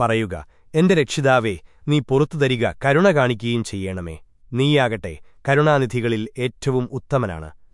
പറയുക എന്റെ രക്ഷിതാവേ നീ പുറത്തു തരിക കരുണ കാണിക്കുകയും ചെയ്യണമേ. നീയാകട്ടെ കരുണാനിധികളിൽ ഏറ്റവും ഉത്തമനാണ്.